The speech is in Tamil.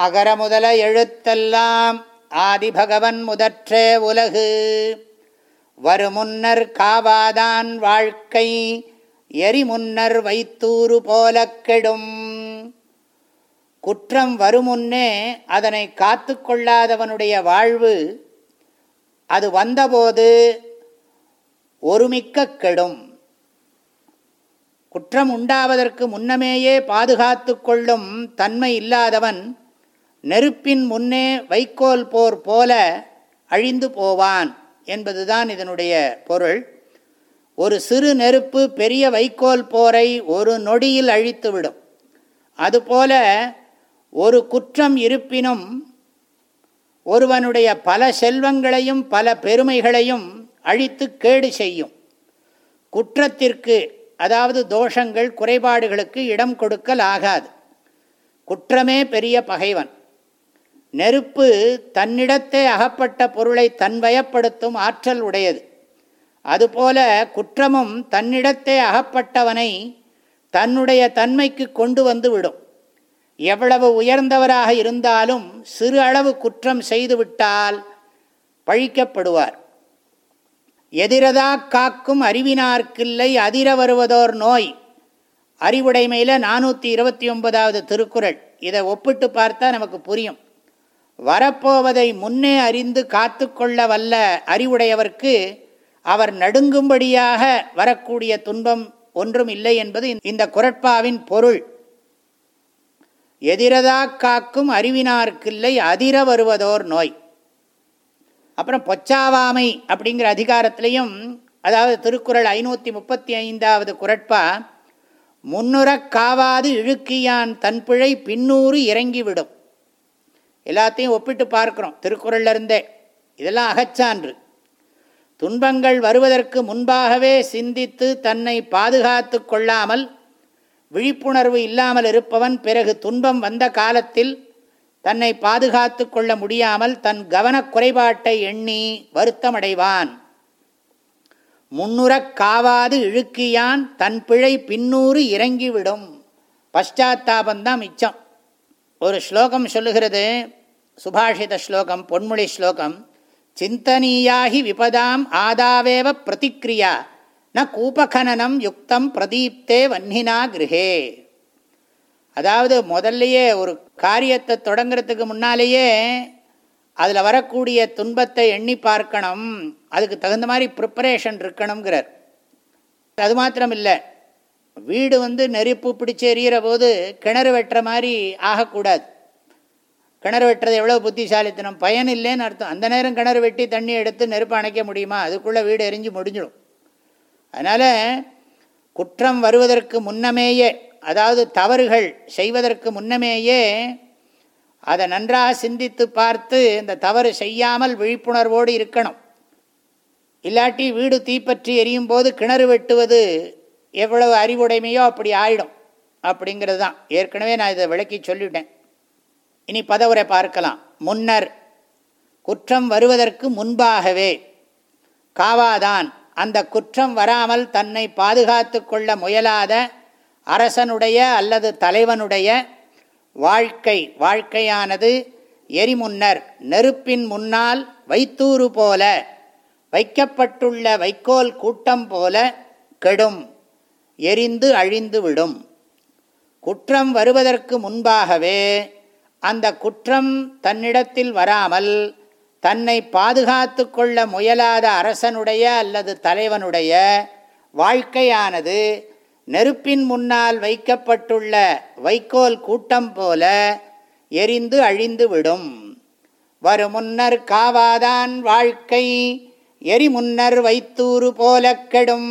அகர முதல எழுத்தெல்லாம் ஆதிபகவன் முதற்றே உலகு. வருமுன்னர் காவாதான் வாழ்க்கை எரிமுன்னர் வைத்தூறு போல கெடும். குற்றம் வருமுன்னே அதனை காத்து கொள்ளாதவனுடைய வாழ்வு அது வந்தபோது ஒருமிக்க கெடும். குற்றம் உண்டாவதற்கு முன்னமேயே பாதுகாத்து கொள்ளும் தன்மை இல்லாதவன் நெருப்பின் முன்னே வைக்கோல் போர் போல அழிந்து போவான் என்பதுதான் இதனுடைய பொருள். ஒரு சிறு நெருப்பு பெரிய வைக்கோல் போரை ஒரு நொடியில் அழித்துவிடும். அதுபோல ஒரு குற்றம் இருப்பினும் ஒருவனுடைய பல செல்வங்களையும் பல பெருமைகளையும் அழித்து கேடு செய்யும். குற்றத்திற்கு அதாவது தோஷங்கள் குறைபாடுகளுக்கு இடம் கொடுக்கல் ஆகாது. குற்றமே பெரிய பகைவன். நெருப்பு தன்னிடத்தே அகப்பட்ட பொருளை தன்வயப்படுத்தும் ஆற்றல் உடையது. அதுபோல குற்றமும் தன்னிடத்தே அகப்பட்டவனை தன்னுடைய தன்மைக்கு கொண்டு வந்து விடும். எவ்வளவு உயர்ந்தவராக இருந்தாலும் சிறு அளவு குற்றம் செய்துவிட்டால் பழிக்கப்படுவார். எதிரதா காக்கும் அறிவினார்க்கில்லை அதிர வருவதோர் நோய். அறிவுடைமையில் நானூற்றி இருபத்தி ஒன்பதாவது திருக்குறள். இதை ஒப்பிட்டு பார்த்தா நமக்கு புரியும். வரப்போவதை முன்னே அறிந்து காத்து கொள்ள வல்ல அறிவுடையவர்க்கு அவர் நடுங்கும்படியாக வரக்கூடிய துன்பம் ஒன்றும் இல்லை என்பது இந்த குரட்பாவின் பொருள். எதிரதா காக்கும் அறிவினார்க்கில்லை அதிர வருவதோர் நோய். அப்புறம் பொச்சாவாமை அப்படிங்கிற அதிகாரத்திலையும் அதாவது திருக்குறள் ஐநூற்றி முப்பத்தி ஐந்தாவது குரட்பா முன்னுறக் காவாது இழுக்கியான் தன் பிழை பின்னூறு இறங்கிவிடும். எல்லாத்தையும் ஒப்பிட்டு பார்க்குறோம் திருக்குறள்லருந்தே இதெல்லாம் அகச்சான்று. துன்பங்கள் வருவதற்கு முன்பாகவே சிந்தித்து தன்னை பாதுகாத்து கொள்ளாமல் விழிப்புணர்வு இல்லாமல் இருப்பவன் பிறகு துன்பம் வந்த காலத்தில் தன்னை பாதுகாத்து கொள்ள முடியாமல் தன் கவனக் குறைபாட்டை எண்ணி வருத்தமடைவான். முன்னுறக் காவாது இழுக்கியான் தன் பிழை பின்னூறு இறங்கிவிடும். பஷ்டாத்தாபந்தான் மிச்சம். ஒரு ஸ்லோகம் சொல்லுகிறது. சுபாஷித ஸ்லோகம் பொன்மொழி ஸ்லோகம். சிந்தனீயாகி விபதாம் ஆதாவேவ பிரதிக்ரியா ந கூபகனனம் யுக்தம் பிரதீப்தே வன்னினா கிரகே அதாவது முதல்லையே ஒரு காரியத்தை தொடங்கிறதுக்கு முன்னாலேயே அதில் வரக்கூடிய துன்பத்தை எண்ணி பார்க்கணும். அதுக்கு தகுந்த மாதிரி ப்ரிப்பரேஷன் இருக்கணுங்கிறார் அது மாத்திரம் இல்லை வீடு வந்து நெருப்பு பிடிச்சி எறிகிற போது கிணறு வெட்டுற மாதிரி ஆகக்கூடாது. கிணறு வெட்டுறது எவ்வளோ புத்திசாலித்தனம்? பயன் இல்லைன்னு அர்த்தம். அந்த நேரம் கிணறு வெட்டி தண்ணி எடுத்து நெருப்பு அணைக்க முடியுமா? அதுக்குள்ளே வீடு எரிஞ்சு முடிஞ்சிடும். அதனால் குற்றம் வருவதற்கு முன்னமேயே அதாவது தவறுகள் செய்வதற்கு முன்னமேயே அதை நன்றாக சிந்தித்து பார்த்து இந்த தவறு செய்யாமல் விழிப்புணர்வோடு இருக்கணும். இல்லாட்டி வீடு தீப்பற்றி எரியும் போது கிணறு வெட்டுவது எவ்வளவு அறிவுடைமையோ அப்படி ஆயிடும். அப்படிங்கிறது தான் ஏற்கனவே நான் இதை விளக்கி சொல்லிட்டேன். இனி பதவுரை பார்க்கலாம். முன்னர் குற்றம் வருவதற்கு முன்பாகவே காவாதான் அந்த குற்றம் வராமல் தன்னை பாதுகாத்து கொள்ள முயலாத அரசனுடைய அல்லது தலைவனுடைய வாழ்க்கை வாழ்க்கையானது எரிமுன்னர் நெருப்பின் முன்னால் வைத்தூறு போல வைக்கப்பட்டுள்ள வைக்கோல் கூட்டம் போல கெடும். எரிந்து அழிந்து விடும். குற்றம் வருவதற்கு முன்பாகவே அந்த குற்றம் தன்னிடத்தில் வராமல் தன்னை பாதுகாத்து கொள்ள முயலாத அரசனுடைய அல்லது தலைவனுடைய வாழ்க்கையானது நெருப்பின் முன்னால் வைக்கப்பட்டுள்ள வைக்கோல் கூட்டம் போல எரிந்து அழிந்து விடும். முன்னர் காவாதான் வாழ்க்கை எரி முன்னர் வைத்தூறு போல கெடும்.